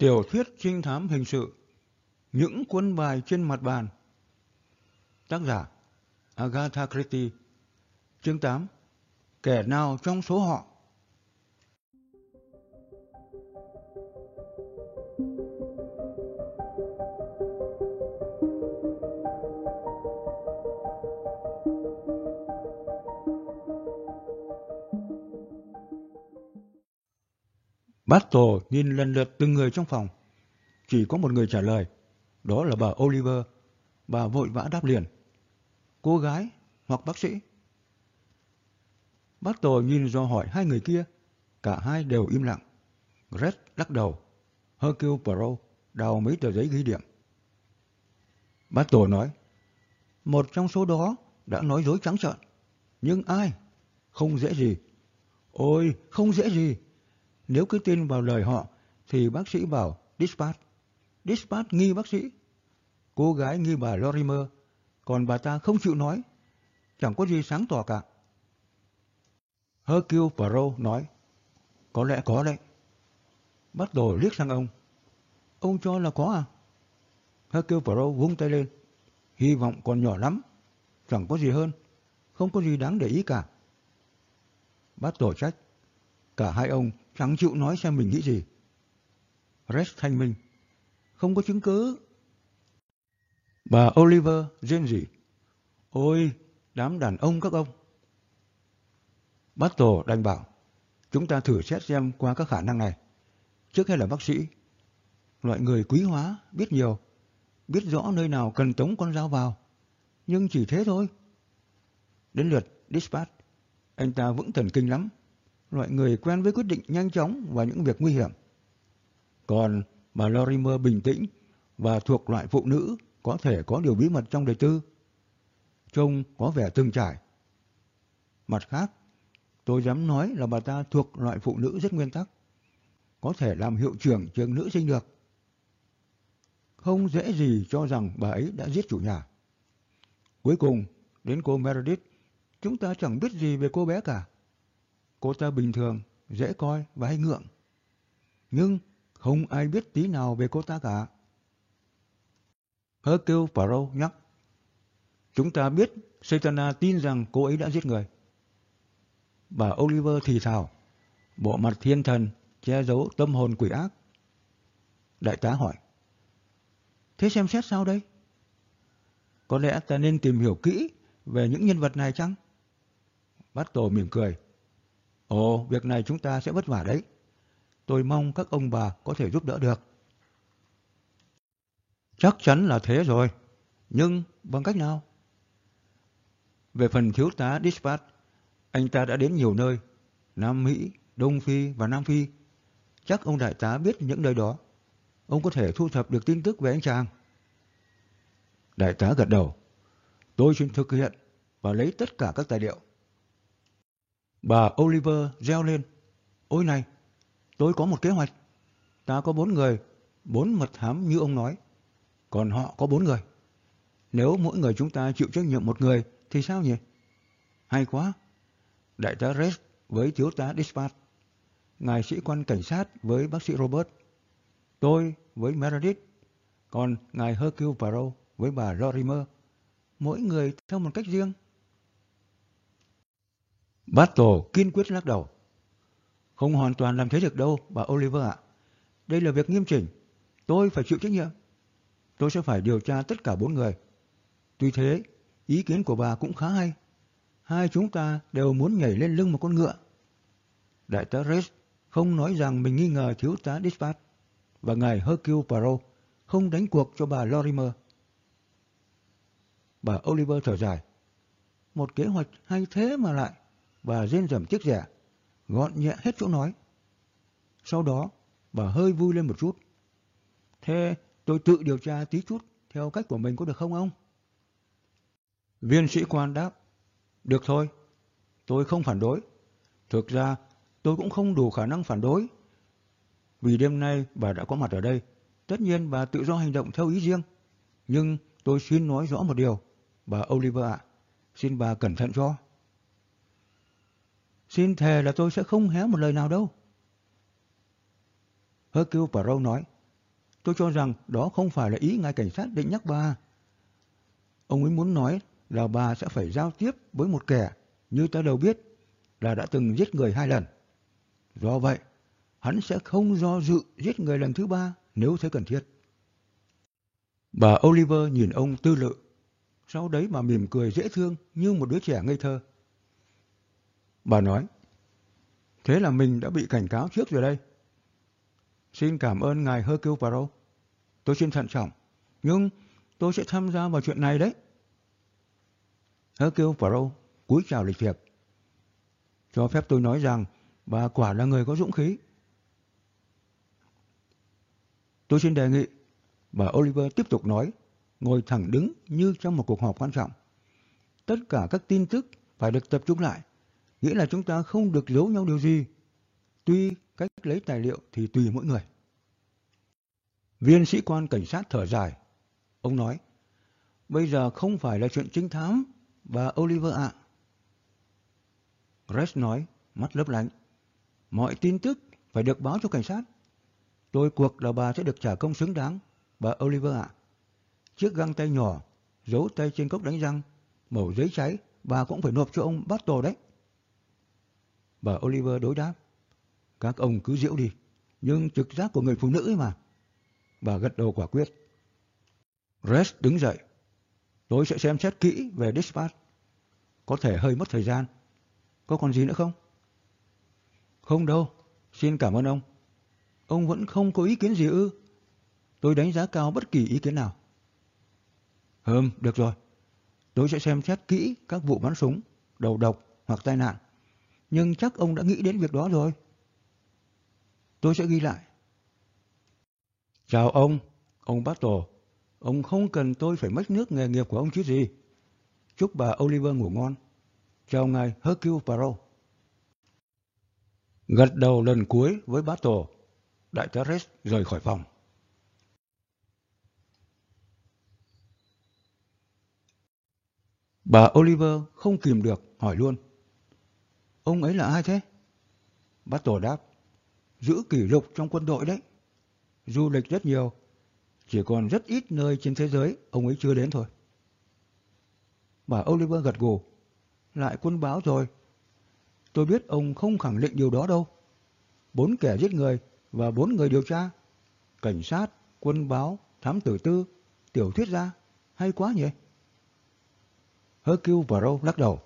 Tiểu thuyết trinh thám hình sự, Những quân bài trên mặt bàn. Tác giả Agatha Christie. Chương 8 Kẻ nào trong số họ? Battle nhìn lần lượt từng người trong phòng. Chỉ có một người trả lời. Đó là bà Oliver. Bà vội vã đáp liền. Cô gái hoặc bác sĩ? Battle nhìn do hỏi hai người kia. Cả hai đều im lặng. Red lắc đầu. Hercule Poirot đào mấy tờ giấy ghi điểm. Battle nói. Một trong số đó đã nói dối trắng trợn. Nhưng ai? Không dễ gì. Ôi, không dễ gì. Nếu cứ tin vào lời họ, thì bác sĩ bảo Dispatch. Dispatch nghi bác sĩ. Cô gái nghi bà Lorimer, còn bà ta không chịu nói. Chẳng có gì sáng tỏ cả. Hercule Poirot nói, có lẽ có đấy. Bắt đầu liếc sang ông. Ông cho là có à? Hercule Poirot vung tay lên. Hy vọng còn nhỏ lắm. Chẳng có gì hơn. Không có gì đáng để ý cả. Bắt tổ trách. Cả hai ông chẳng chịu nói xem mình nghĩ gì. Rex thanh minh. Không có chứng cứ. Bà Oliver riêng gì? Ôi, đám đàn ông các ông. Battle đành bảo. Chúng ta thử xét xem qua các khả năng này. Trước hết là bác sĩ. Loại người quý hóa, biết nhiều. Biết rõ nơi nào cần tống con dao vào. Nhưng chỉ thế thôi. Đến lượt Dispatch. Anh ta vững thần kinh lắm loại người quen với quyết định nhanh chóng và những việc nguy hiểm. Còn bà Lorimer bình tĩnh và thuộc loại phụ nữ có thể có điều bí mật trong đời tư. Trông có vẻ từng trải. Mặt khác, tôi dám nói là bà ta thuộc loại phụ nữ rất nguyên tắc. Có thể làm hiệu trưởng trường nữ sinh được. Không dễ gì cho rằng bà ấy đã giết chủ nhà. Cuối cùng, đến cô Meredith, chúng ta chẳng biết gì về cô bé cả. Cô ta bình thường, dễ coi và hay ngượng. Nhưng không ai biết tí nào về cô ta cả. Hercule Poirot nhắc. Chúng ta biết Satana tin rằng cô ấy đã giết người. Bà Oliver thì thào. Bộ mặt thiên thần che giấu tâm hồn quỷ ác. Đại tá hỏi. Thế xem xét sao đây? Có lẽ ta nên tìm hiểu kỹ về những nhân vật này chăng? Bát Tổ mỉm cười. Ồ, việc này chúng ta sẽ vất vả đấy. Tôi mong các ông bà có thể giúp đỡ được. Chắc chắn là thế rồi. Nhưng bằng cách nào? Về phần thiếu tá Dispatch, anh ta đã đến nhiều nơi. Nam Mỹ, Đông Phi và Nam Phi. Chắc ông đại tá biết những nơi đó. Ông có thể thu thập được tin tức về anh chàng. Đại tá gật đầu. Tôi xin thực hiện và lấy tất cả các tài liệu. Bà Oliver reo lên. Ôi này, tôi có một kế hoạch. Ta có bốn người, bốn mật thám như ông nói. Còn họ có bốn người. Nếu mỗi người chúng ta chịu trách nhiệm một người thì sao nhỉ? Hay quá. Đại tá Red với thiếu tá Dispatch. Ngài sĩ quan cảnh sát với bác sĩ Robert. Tôi với Meredith. Còn ngài Hercule Poirot với bà Lorimer. Mỗi người theo một cách riêng. Battle kiên quyết lắc đầu. Không hoàn toàn làm thế được đâu, bà Oliver ạ. Đây là việc nghiêm chỉnh. Tôi phải chịu trách nhiệm. Tôi sẽ phải điều tra tất cả bốn người. Tuy thế, ý kiến của bà cũng khá hay. Hai chúng ta đều muốn nhảy lên lưng một con ngựa. Đại tá Rex không nói rằng mình nghi ngờ thiếu tá Dispatch và ngài Hercule Poirot không đánh cuộc cho bà Lorimer. Bà Oliver thở dài. Một kế hoạch hay thế mà lại và rên rầm chiếc rẻ, gọn nhẹ hết chỗ nói. Sau đó, bà hơi vui lên một chút. Thế tôi tự điều tra tí chút theo cách của mình có được không ông? Viên sĩ quan đáp, được thôi, tôi không phản đối. Thực ra, tôi cũng không đủ khả năng phản đối. Vì đêm nay bà đã có mặt ở đây, tất nhiên bà tự do hành động theo ý riêng. Nhưng tôi xin nói rõ một điều, bà Oliver ạ, xin bà cẩn thận cho. Xin thề là tôi sẽ không hé một lời nào đâu. Hercule Poirot nói, Tôi cho rằng đó không phải là ý ngài cảnh sát định nhắc bà. Ông ấy muốn nói là bà sẽ phải giao tiếp với một kẻ như ta đều biết là đã từng giết người hai lần. Do vậy, hắn sẽ không do dự giết người lần thứ ba nếu thấy cần thiết. Bà Oliver nhìn ông tư lự, sau đấy bà mỉm cười dễ thương như một đứa trẻ ngây thơ. Bà nói, thế là mình đã bị cảnh cáo trước rồi đây. Xin cảm ơn ngài Hercule Poirot. Tôi xin thận trọng, nhưng tôi sẽ tham gia vào chuyện này đấy. Hercule Poirot cúi chào lịch thiệp. Cho phép tôi nói rằng bà quả là người có dũng khí. Tôi xin đề nghị, bà Oliver tiếp tục nói, ngồi thẳng đứng như trong một cuộc họp quan trọng. Tất cả các tin tức phải được tập trung lại, nghĩa là chúng ta không được giấu nhau điều gì. Tuy cách lấy tài liệu thì tùy mỗi người. Viên sĩ quan cảnh sát thở dài. Ông nói, bây giờ không phải là chuyện trinh thám, bà Oliver ạ. À. nói, mắt lấp lánh. Mọi tin tức phải được báo cho cảnh sát. Tôi cuộc là bà sẽ được trả công xứng đáng, bà Oliver ạ. Chiếc găng tay nhỏ, giấu tay trên cốc đánh răng, mẩu giấy cháy, bà cũng phải nộp cho ông bắt tổ đấy. Bà Oliver đối đáp. Các ông cứ diễu đi, nhưng trực giác của người phụ nữ ấy mà. Bà gật đầu quả quyết. Rest đứng dậy. Tôi sẽ xem xét kỹ về dispatch. Có thể hơi mất thời gian. Có còn gì nữa không? Không đâu, xin cảm ơn ông. Ông vẫn không có ý kiến gì ư? Tôi đánh giá cao bất kỳ ý kiến nào. Hừm, được rồi. Tôi sẽ xem xét kỹ các vụ bắn súng, đầu độc hoặc tai nạn. Nhưng chắc ông đã nghĩ đến việc đó rồi. Tôi sẽ ghi lại. Chào ông, ông Battle. Ông không cần tôi phải mất nước nghề nghiệp của ông chứ gì. Chúc bà Oliver ngủ ngon. Chào ngài Hercule Poirot. Gật đầu lần cuối với Battle, đại tá Rex rời khỏi phòng. Bà Oliver không kìm được, hỏi luôn. Ông ấy là ai thế? Battle đáp. Giữ kỷ lục trong quân đội đấy. Du lịch rất nhiều. Chỉ còn rất ít nơi trên thế giới ông ấy chưa đến thôi. Bà Oliver gật gù. Lại quân báo rồi. Tôi biết ông không khẳng định điều đó đâu. Bốn kẻ giết người và bốn người điều tra. Cảnh sát, quân báo, thám tử tư, tiểu thuyết gia. Hay quá nhỉ? Hercule Poirot lắc đầu.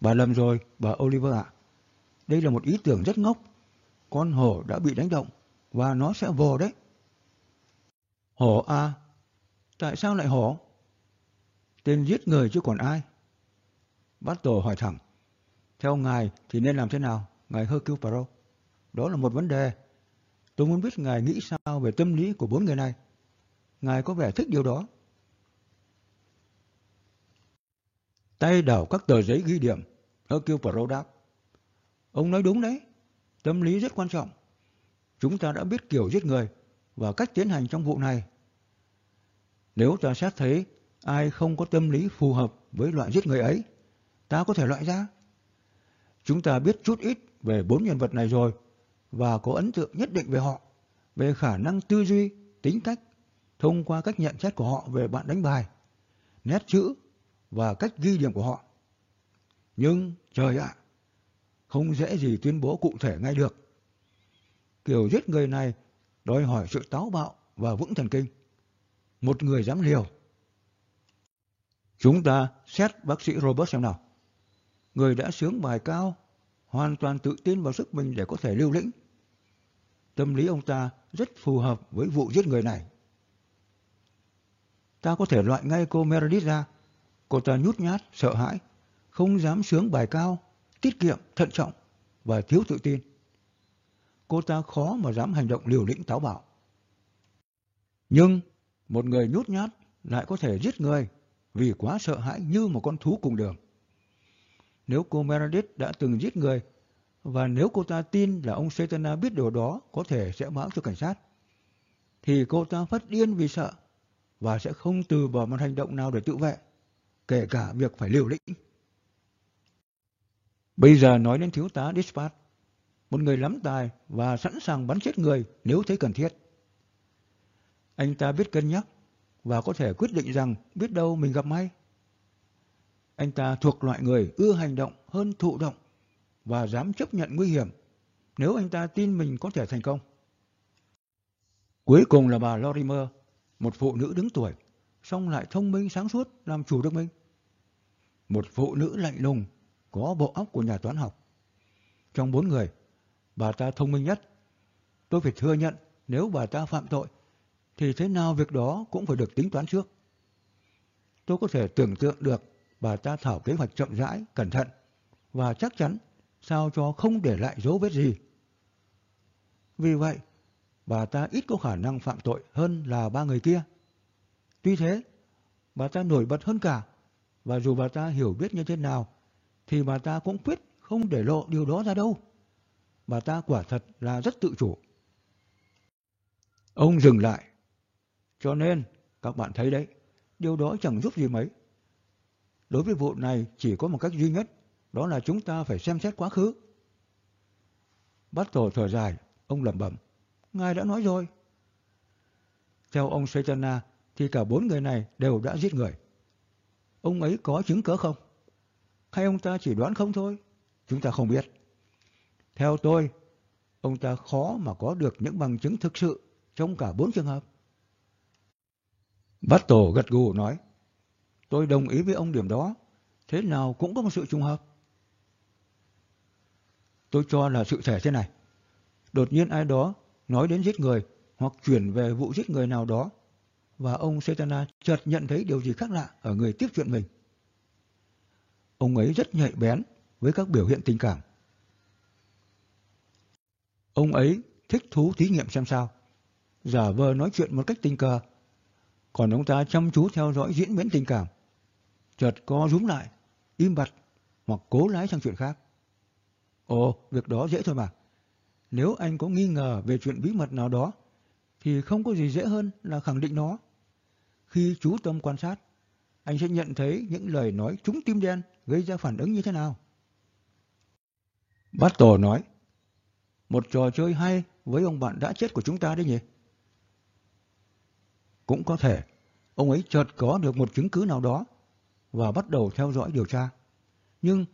Bà lầm rồi, bà Oliver ạ. Đây là một ý tưởng rất ngốc. Con hổ đã bị đánh động và nó sẽ vồ đấy. Hổ à? Tại sao lại hổ? Tên giết người chứ còn ai? Bát Tổ hỏi thẳng. Theo ngài thì nên làm thế nào, ngài Hercule Poirot? Đó là một vấn đề. Tôi muốn biết ngài nghĩ sao về tâm lý của bốn người này. Ngài có vẻ thích điều đó. Tay đảo các tờ giấy ghi điểm, Hercule Poirot đáp. Ông nói đúng đấy, tâm lý rất quan trọng. Chúng ta đã biết kiểu giết người và cách tiến hành trong vụ này. Nếu ta xét thấy ai không có tâm lý phù hợp với loại giết người ấy, ta có thể loại ra. Chúng ta biết chút ít về bốn nhân vật này rồi và có ấn tượng nhất định về họ, về khả năng tư duy, tính cách, thông qua cách nhận xét của họ về bạn đánh bài, nét chữ và cách ghi điểm của họ. Nhưng, trời ạ, không dễ gì tuyên bố cụ thể ngay được. Kiểu giết người này đòi hỏi sự táo bạo và vững thần kinh. Một người dám liều. Chúng ta xét bác sĩ Robert xem nào. Người đã sướng bài cao, hoàn toàn tự tin vào sức mình để có thể lưu lĩnh. Tâm lý ông ta rất phù hợp với vụ giết người này. Ta có thể loại ngay cô Meredith ra. Cô ta nhút nhát, sợ hãi, không dám sướng bài cao, tiết kiệm, thận trọng và thiếu tự tin cô ta khó mà dám hành động liều lĩnh táo bạo. Nhưng một người nhút nhát lại có thể giết người vì quá sợ hãi như một con thú cùng đường. Nếu cô Meredith đã từng giết người và nếu cô ta tin là ông Satana biết điều đó có thể sẽ báo cho cảnh sát, thì cô ta phát điên vì sợ và sẽ không từ bỏ một hành động nào để tự vệ, kể cả việc phải liều lĩnh. Bây giờ nói đến thiếu tá Dispatch một người lắm tài và sẵn sàng bắn chết người nếu thấy cần thiết. Anh ta biết cân nhắc và có thể quyết định rằng biết đâu mình gặp may. Anh ta thuộc loại người ưa hành động hơn thụ động và dám chấp nhận nguy hiểm nếu anh ta tin mình có thể thành công. Cuối cùng là bà Lorimer, một phụ nữ đứng tuổi, song lại thông minh sáng suốt làm chủ được mình. Một phụ nữ lạnh lùng, có bộ óc của nhà toán học. Trong bốn người, bà ta thông minh nhất. Tôi phải thừa nhận nếu bà ta phạm tội, thì thế nào việc đó cũng phải được tính toán trước. Tôi có thể tưởng tượng được bà ta thảo kế hoạch chậm rãi, cẩn thận và chắc chắn sao cho không để lại dấu vết gì. Vì vậy, bà ta ít có khả năng phạm tội hơn là ba người kia. Tuy thế, bà ta nổi bật hơn cả, và dù bà ta hiểu biết như thế nào, thì bà ta cũng quyết không để lộ điều đó ra đâu. Bà ta quả thật là rất tự chủ. Ông dừng lại. Cho nên, các bạn thấy đấy, điều đó chẳng giúp gì mấy. Đối với vụ này chỉ có một cách duy nhất, đó là chúng ta phải xem xét quá khứ. Bắt tổ thở dài, ông lẩm bẩm. Ngài đã nói rồi. Theo ông Saitana thì cả bốn người này đều đã giết người. Ông ấy có chứng cớ không? Hay ông ta chỉ đoán không thôi? Chúng ta không biết. Theo tôi, ông ta khó mà có được những bằng chứng thực sự trong cả bốn trường hợp. Bát Tổ gật gù nói, tôi đồng ý với ông điểm đó, thế nào cũng có một sự trùng hợp. Tôi cho là sự thể thế này. Đột nhiên ai đó nói đến giết người hoặc chuyển về vụ giết người nào đó và ông Setana chợt nhận thấy điều gì khác lạ ở người tiếp chuyện mình. Ông ấy rất nhạy bén với các biểu hiện tình cảm. Ông ấy thích thú thí nghiệm xem sao, giả vờ nói chuyện một cách tình cờ, còn ông ta chăm chú theo dõi diễn biến tình cảm, chợt co rúm lại, im bặt hoặc cố lái sang chuyện khác. Ồ, việc đó dễ thôi mà. Nếu anh có nghi ngờ về chuyện bí mật nào đó, thì không có gì dễ hơn là khẳng định nó. Khi chú tâm quan sát, anh sẽ nhận thấy những lời nói trúng tim đen gây ra phản ứng như thế nào. Bát Tổ nói, một trò chơi hay với ông bạn đã chết của chúng ta đấy nhỉ? Cũng có thể, ông ấy chợt có được một chứng cứ nào đó và bắt đầu theo dõi điều tra. Nhưng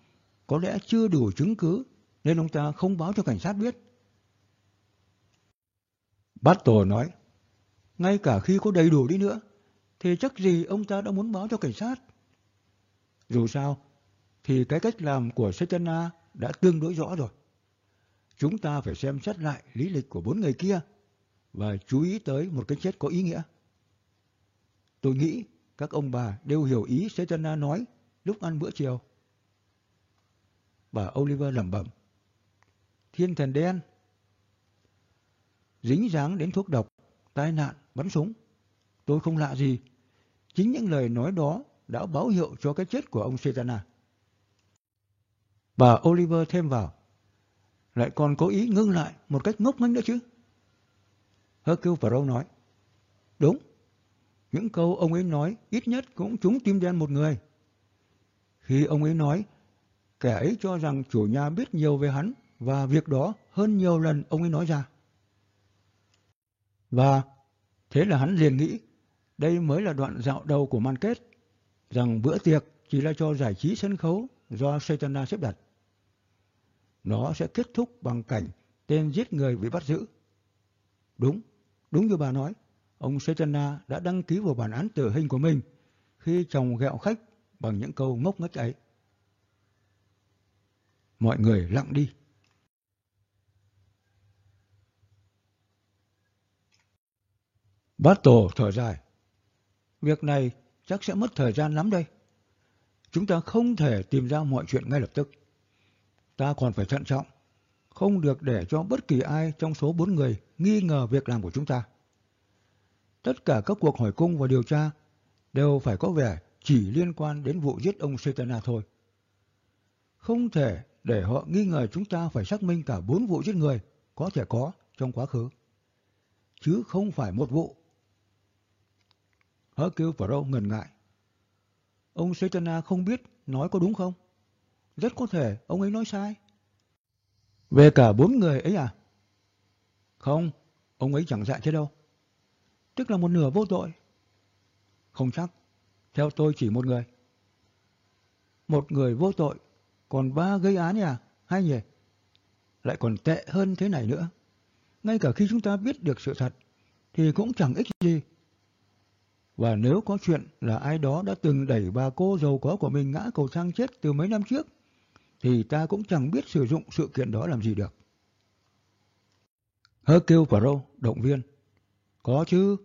có lẽ chưa đủ chứng cứ nên ông ta không báo cho cảnh sát biết. Bát Tổ nói, ngay cả khi có đầy đủ đi nữa, thì chắc gì ông ta đã muốn báo cho cảnh sát. Dù sao, thì cái cách làm của Setana đã tương đối rõ rồi. Chúng ta phải xem xét lại lý lịch của bốn người kia và chú ý tới một cái chết có ý nghĩa. Tôi nghĩ các ông bà đều hiểu ý Setana nói lúc ăn bữa chiều. Bà Oliver lẩm bẩm. Thiên thần đen. Dính dáng đến thuốc độc, tai nạn, bắn súng. Tôi không lạ gì. Chính những lời nói đó đã báo hiệu cho cái chết của ông Setana. Bà Oliver thêm vào. Lại còn có ý ngưng lại một cách ngốc nghếch nữa chứ. Hercule Poirot nói. Đúng. Những câu ông ấy nói ít nhất cũng trúng tim đen một người. Khi ông ấy nói, kẻ ấy cho rằng chủ nhà biết nhiều về hắn và việc đó hơn nhiều lần ông ấy nói ra. Và thế là hắn liền nghĩ đây mới là đoạn dạo đầu của màn kết, rằng bữa tiệc chỉ là cho giải trí sân khấu do Saitana xếp đặt. Nó sẽ kết thúc bằng cảnh tên giết người bị bắt giữ. Đúng, đúng như bà nói, ông Saitana đã đăng ký vào bản án tử hình của mình khi chồng ghẹo khách bằng những câu ngốc nghếch ấy. Mọi người lặng đi. Bát Tổ thở dài. Việc này chắc sẽ mất thời gian lắm đây. Chúng ta không thể tìm ra mọi chuyện ngay lập tức. Ta còn phải thận trọng, không được để cho bất kỳ ai trong số bốn người nghi ngờ việc làm của chúng ta. Tất cả các cuộc hỏi cung và điều tra đều phải có vẻ chỉ liên quan đến vụ giết ông Setana thôi. Không thể để họ nghi ngờ chúng ta phải xác minh cả bốn vụ giết người có thể có trong quá khứ. Chứ không phải một vụ Hercule Poirot ngần ngại. Ông Saitana không biết nói có đúng không? Rất có thể ông ấy nói sai. Về cả bốn người ấy à? Không, ông ấy chẳng dạy thế đâu. tức là một nửa vô tội. Không chắc, theo tôi chỉ một người. Một người vô tội, còn ba gây án à, hay nhỉ? Lại còn tệ hơn thế này nữa. Ngay cả khi chúng ta biết được sự thật, thì cũng chẳng ích gì. Và nếu có chuyện là ai đó đã từng đẩy bà cô giàu có của mình ngã cầu thang chết từ mấy năm trước, thì ta cũng chẳng biết sử dụng sự kiện đó làm gì được. hơ kêu và râu động viên. Có chứ,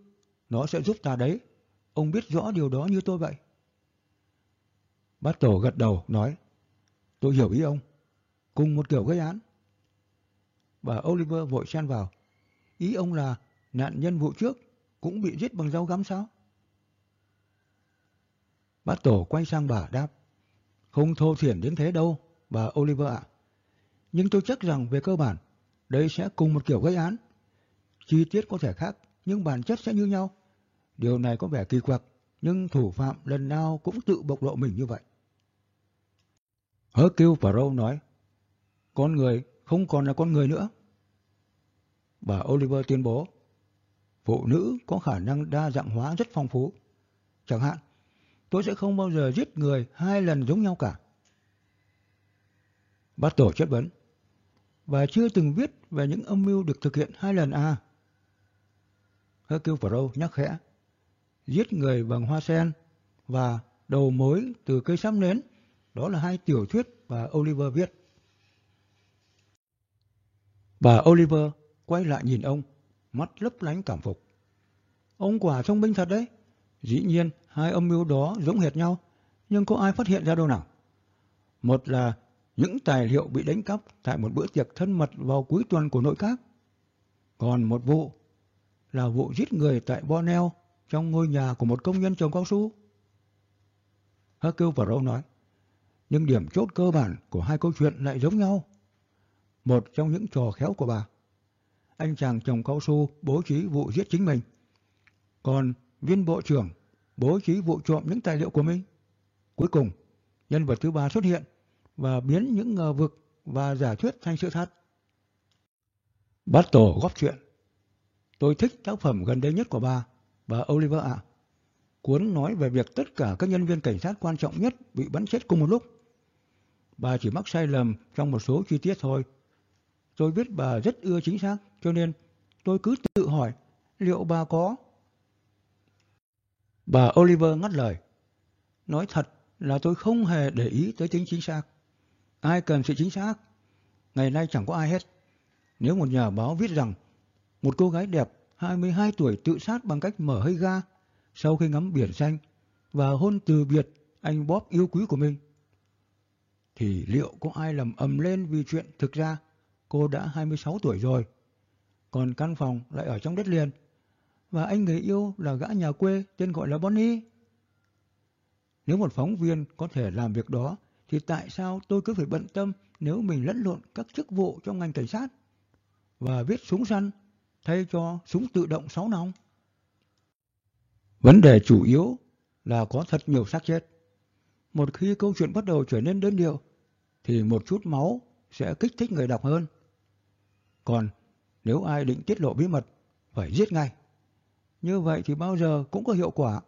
nó sẽ giúp ta đấy. Ông biết rõ điều đó như tôi vậy. Bát Tổ gật đầu, nói. Tôi hiểu ý ông. Cùng một kiểu gây án. Bà Oliver vội xen vào. Ý ông là nạn nhân vụ trước cũng bị giết bằng dao găm sao? Bát Tổ quay sang bà đáp. Không thô thiển đến thế đâu, bà Oliver ạ. Nhưng tôi chắc rằng về cơ bản, đây sẽ cùng một kiểu gây án. Chi tiết có thể khác, nhưng bản chất sẽ như nhau. Điều này có vẻ kỳ quặc, nhưng thủ phạm lần nào cũng tự bộc lộ mình như vậy. Hỡi Kêu và Râu nói, con người không còn là con người nữa. Bà Oliver tuyên bố, phụ nữ có khả năng đa dạng hóa rất phong phú. Chẳng hạn, tôi sẽ không bao giờ giết người hai lần giống nhau cả. Bát Tổ chất vấn, và chưa từng viết về những âm mưu được thực hiện hai lần à? Hercule Poirot nhắc khẽ, giết người bằng hoa sen và đầu mối từ cây sắm nến, đó là hai tiểu thuyết bà Oliver viết. Bà Oliver quay lại nhìn ông, mắt lấp lánh cảm phục. Ông quả thông minh thật đấy. Dĩ nhiên, hai âm mưu đó giống hệt nhau, nhưng có ai phát hiện ra đâu nào? Một là những tài liệu bị đánh cắp tại một bữa tiệc thân mật vào cuối tuần của nội các. Còn một vụ là vụ giết người tại Borneo trong ngôi nhà của một công nhân trồng cao su. Hercule Poirot nói, nhưng điểm chốt cơ bản của hai câu chuyện lại giống nhau. Một trong những trò khéo của bà, anh chàng trồng cao su bố trí vụ giết chính mình. Còn viên bộ trưởng bố trí vụ trộm những tài liệu của mình. Cuối cùng, nhân vật thứ ba xuất hiện và biến những ngờ vực và giả thuyết thành sự thật. Bắt tổ góp chuyện. Tôi thích tác phẩm gần đây nhất của bà, bà Oliver ạ. Cuốn nói về việc tất cả các nhân viên cảnh sát quan trọng nhất bị bắn chết cùng một lúc. Bà chỉ mắc sai lầm trong một số chi tiết thôi. Tôi biết bà rất ưa chính xác, cho nên tôi cứ tự hỏi liệu bà có. Bà Oliver ngắt lời. Nói thật là tôi không hề để ý tới tính chính xác. Ai cần sự chính xác? Ngày nay chẳng có ai hết. Nếu một nhà báo viết rằng một cô gái đẹp 22 tuổi tự sát bằng cách mở hơi ga sau khi ngắm biển xanh và hôn từ biệt anh Bob yêu quý của mình, thì liệu có ai lầm ầm lên vì chuyện thực ra cô đã 26 tuổi rồi, còn căn phòng lại ở trong đất liền và anh người yêu là gã nhà quê tên gọi là Bonnie? Nếu một phóng viên có thể làm việc đó, thì tại sao tôi cứ phải bận tâm nếu mình lẫn lộn các chức vụ trong ngành cảnh sát và viết súng săn thay cho súng tự động sáu nòng? Vấn đề chủ yếu là có thật nhiều xác chết. Một khi câu chuyện bắt đầu trở nên đơn điệu, thì một chút máu sẽ kích thích người đọc hơn. Còn nếu ai định tiết lộ bí mật, phải giết ngay. Như vậy thì bao giờ cũng có hiệu quả.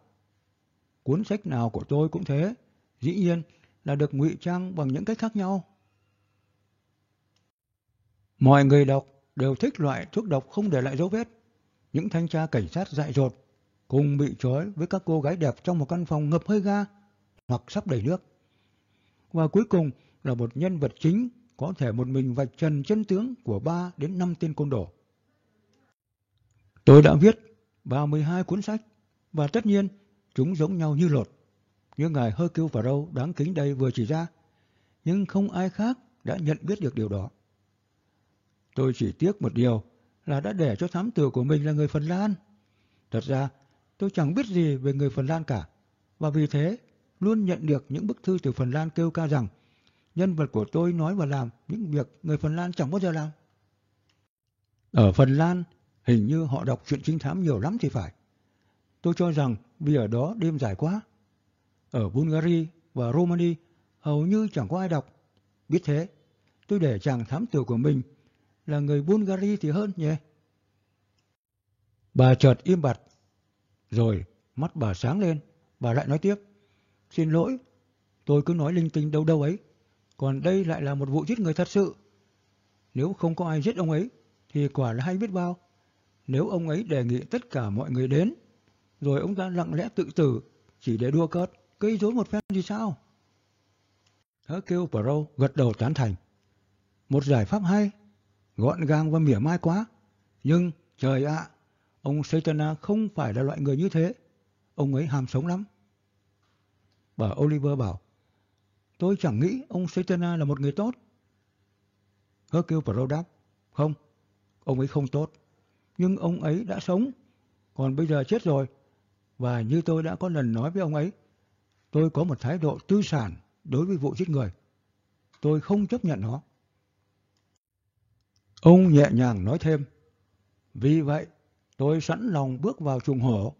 Cuốn sách nào của tôi cũng thế. Dĩ nhiên là được ngụy trang bằng những cách khác nhau. Mọi người đọc đều thích loại thuốc độc không để lại dấu vết. Những thanh tra cảnh sát dại dột cùng bị trói với các cô gái đẹp trong một căn phòng ngập hơi ga hoặc sắp đầy nước. Và cuối cùng là một nhân vật chính có thể một mình vạch trần chân tướng của 3 đến 5 tên côn đồ. Tôi đã viết 32 cuốn sách và tất nhiên chúng giống nhau như lột như ngài Hercule Poirot đáng kính đây vừa chỉ ra, nhưng không ai khác đã nhận biết được điều đó. Tôi chỉ tiếc một điều là đã để cho thám tử của mình là người Phần Lan. Thật ra, tôi chẳng biết gì về người Phần Lan cả, và vì thế luôn nhận được những bức thư từ Phần Lan kêu ca rằng nhân vật của tôi nói và làm những việc người Phần Lan chẳng bao giờ làm. Ở Phần Lan, hình như họ đọc chuyện trinh thám nhiều lắm thì phải. Tôi cho rằng vì ở đó đêm dài quá, ở Bulgaria và Romania hầu như chẳng có ai đọc. Biết thế, tôi để chàng thám tử của mình là người Bulgaria thì hơn nhỉ? Bà chợt im bặt Rồi mắt bà sáng lên, bà lại nói tiếp. Xin lỗi, tôi cứ nói linh tinh đâu đâu ấy. Còn đây lại là một vụ giết người thật sự. Nếu không có ai giết ông ấy, thì quả là hay biết bao. Nếu ông ấy đề nghị tất cả mọi người đến, rồi ông ta lặng lẽ tự tử, chỉ để đua cợt, gây rối một phen thì sao? Hercule Pro gật đầu tán thành. Một giải pháp hay, gọn gàng và mỉa mai quá. Nhưng, trời ạ, ông Saitana không phải là loại người như thế. Ông ấy ham sống lắm. Bà Oliver bảo, tôi chẳng nghĩ ông Saitana là một người tốt. Hercule Pro đáp, không, ông ấy không tốt. Nhưng ông ấy đã sống, còn bây giờ chết rồi. Và như tôi đã có lần nói với ông ấy, tôi có một thái độ tư sản đối với vụ giết người. Tôi không chấp nhận nó. Ông nhẹ nhàng nói thêm, vì vậy tôi sẵn lòng bước vào trùng hổ